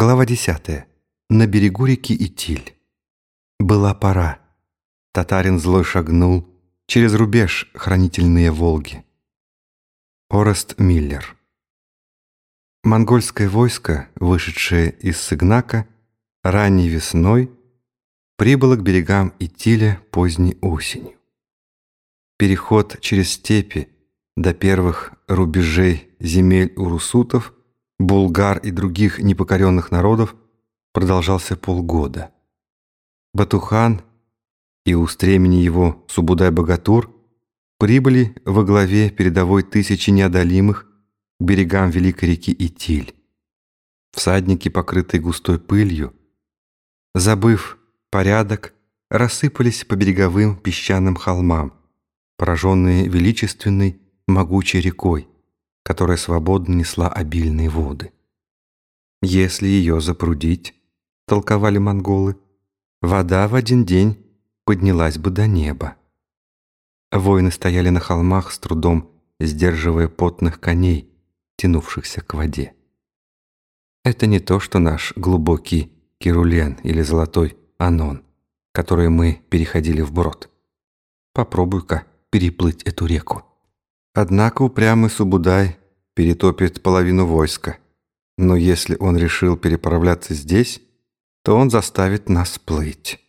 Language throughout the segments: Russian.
Глава 10. На берегу реки Итиль. Была пора. Татарин злой шагнул через рубеж хранительные Волги. Орест Миллер. Монгольское войско, вышедшее из Сыгнака ранней весной, прибыло к берегам Итиля поздней осенью. Переход через степи до первых рубежей земель урусутов – булгар и других непокоренных народов продолжался полгода. Батухан и у стремени его Субудай-Богатур прибыли во главе передовой тысячи неодолимых к берегам великой реки Итиль. Всадники, покрытые густой пылью, забыв порядок, рассыпались по береговым песчаным холмам, пораженные величественной могучей рекой, которая свободно несла обильные воды. Если ее запрудить, толковали монголы, вода в один день поднялась бы до неба. Воины стояли на холмах с трудом, сдерживая потных коней, тянувшихся к воде. Это не то, что наш глубокий Кирулен или золотой Анон, который мы переходили вброд. Попробуй-ка переплыть эту реку. Однако упрямый Субудай перетопит половину войска. Но если он решил переправляться здесь, то он заставит нас плыть.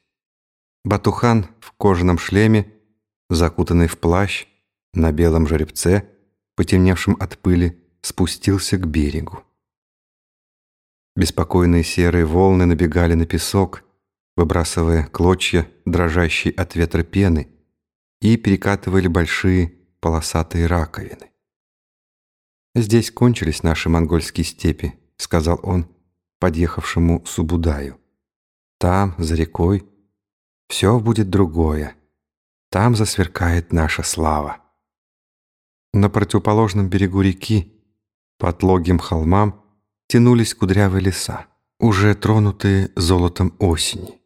Батухан в кожаном шлеме, закутанный в плащ, на белом жеребце, потемневшем от пыли, спустился к берегу. Беспокойные серые волны набегали на песок, выбрасывая клочья, дрожащие от ветра пены, и перекатывали большие полосатые раковины. «Здесь кончились наши монгольские степи», — сказал он подъехавшему Субудаю. «Там, за рекой, все будет другое. Там засверкает наша слава». На противоположном берегу реки, по отлогим холмам, тянулись кудрявые леса, уже тронутые золотом осени.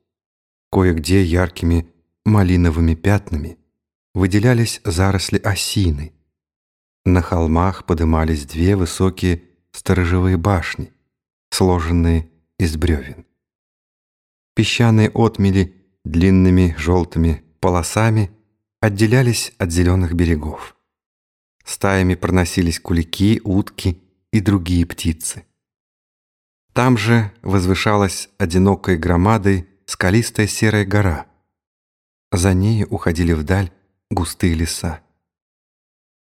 Кое-где яркими малиновыми пятнами выделялись заросли осины. На холмах подымались две высокие сторожевые башни, сложенные из бревен. Песчаные отмели длинными желтыми полосами отделялись от зеленых берегов. Стаями проносились кулики, утки и другие птицы. Там же возвышалась одинокой громадой скалистая серая гора. За ней уходили вдаль густые леса.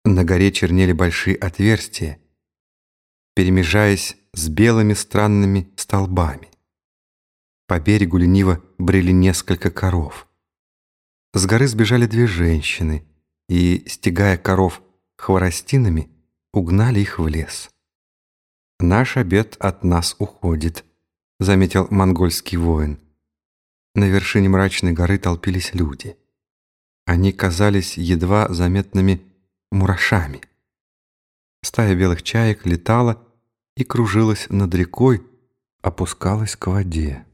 На горе чернели большие отверстия, перемежаясь с белыми странными столбами. По берегу лениво брели несколько коров. С горы сбежали две женщины и, стегая коров хворостинами, угнали их в лес. «Наш обед от нас уходит», — заметил монгольский воин. На вершине мрачной горы толпились люди. Они казались едва заметными мурашами. Стая белых чаек летала и кружилась над рекой, опускалась к воде.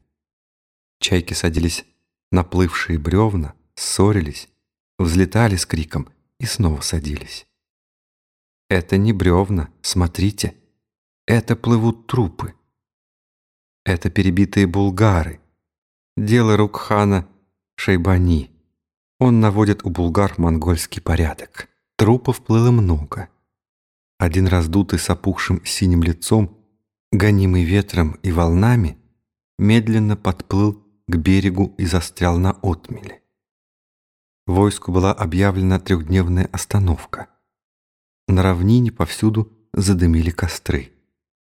Чайки садились на плывшие бревна, ссорились, взлетали с криком и снова садились. Это не бревна, смотрите, это плывут трупы. Это перебитые булгары. Дело рук хана Шейбани. Он наводит у булгар монгольский порядок. Трупов плыло много. Один раздутый с опухшим синим лицом, гонимый ветром и волнами, медленно подплыл к берегу и застрял на отмеле. Войску была объявлена трехдневная остановка. На равнине повсюду задымили костры.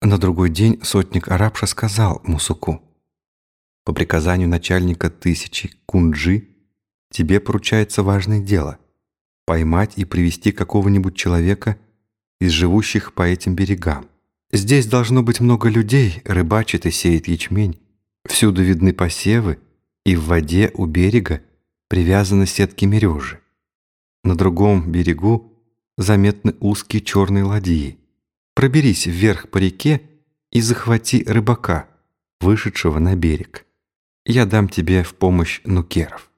На другой день сотник Арабша сказал Мусуку, «По приказанию начальника тысячи Кунджи тебе поручается важное дело — поймать и привести какого-нибудь человека из живущих по этим берегам. Здесь должно быть много людей, рыбачит и сеет ячмень. Всюду видны посевы, и в воде у берега привязаны сетки мережи. На другом берегу заметны узкие черные ладьи. Проберись вверх по реке и захвати рыбака, вышедшего на берег. Я дам тебе в помощь нукеров.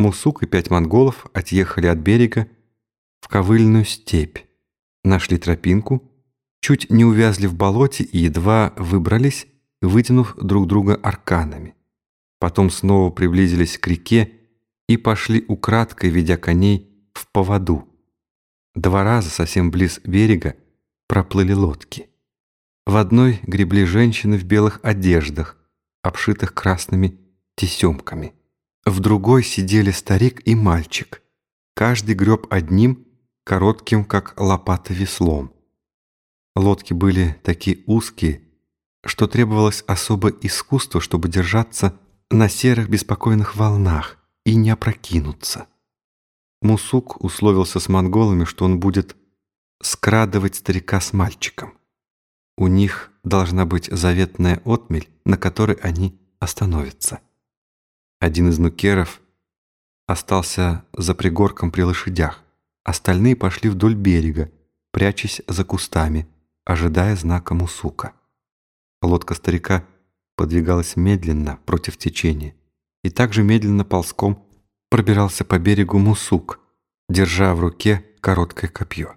Мусук и пять монголов отъехали от берега в ковыльную степь, нашли тропинку, чуть не увязли в болоте и едва выбрались, вытянув друг друга арканами. Потом снова приблизились к реке и пошли украдкой, ведя коней в поводу. Два раза совсем близ берега проплыли лодки. В одной гребли женщины в белых одеждах, обшитых красными тесемками. В другой сидели старик и мальчик. Каждый греб одним, коротким, как лопата, веслом. Лодки были такие узкие, что требовалось особое искусство, чтобы держаться на серых беспокойных волнах и не опрокинуться. Мусук условился с монголами, что он будет скрадывать старика с мальчиком. У них должна быть заветная отмель, на которой они остановятся. Один из нукеров остался за пригорком при лошадях, остальные пошли вдоль берега, прячась за кустами, ожидая знака Мусука. Лодка старика подвигалась медленно против течения, и также медленно ползком пробирался по берегу Мусук, держа в руке короткое копье.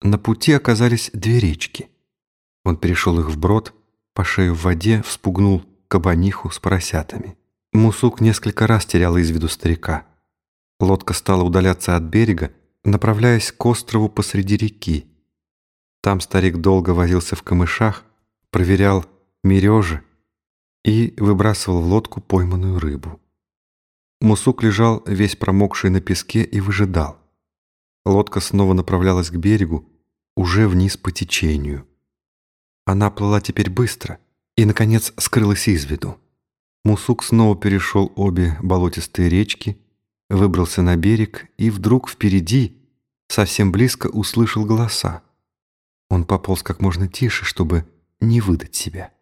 На пути оказались две речки. Он перешел их вброд, по шею в воде вспугнул кабаниху с поросятами. Мусук несколько раз терял из виду старика. Лодка стала удаляться от берега, направляясь к острову посреди реки. Там старик долго возился в камышах, проверял мережи и выбрасывал в лодку пойманную рыбу. Мусук лежал весь промокший на песке и выжидал. Лодка снова направлялась к берегу, уже вниз по течению. Она плыла теперь быстро и, наконец, скрылась из виду. Мусук снова перешел обе болотистые речки, выбрался на берег и вдруг впереди, совсем близко, услышал голоса. Он пополз как можно тише, чтобы не выдать себя.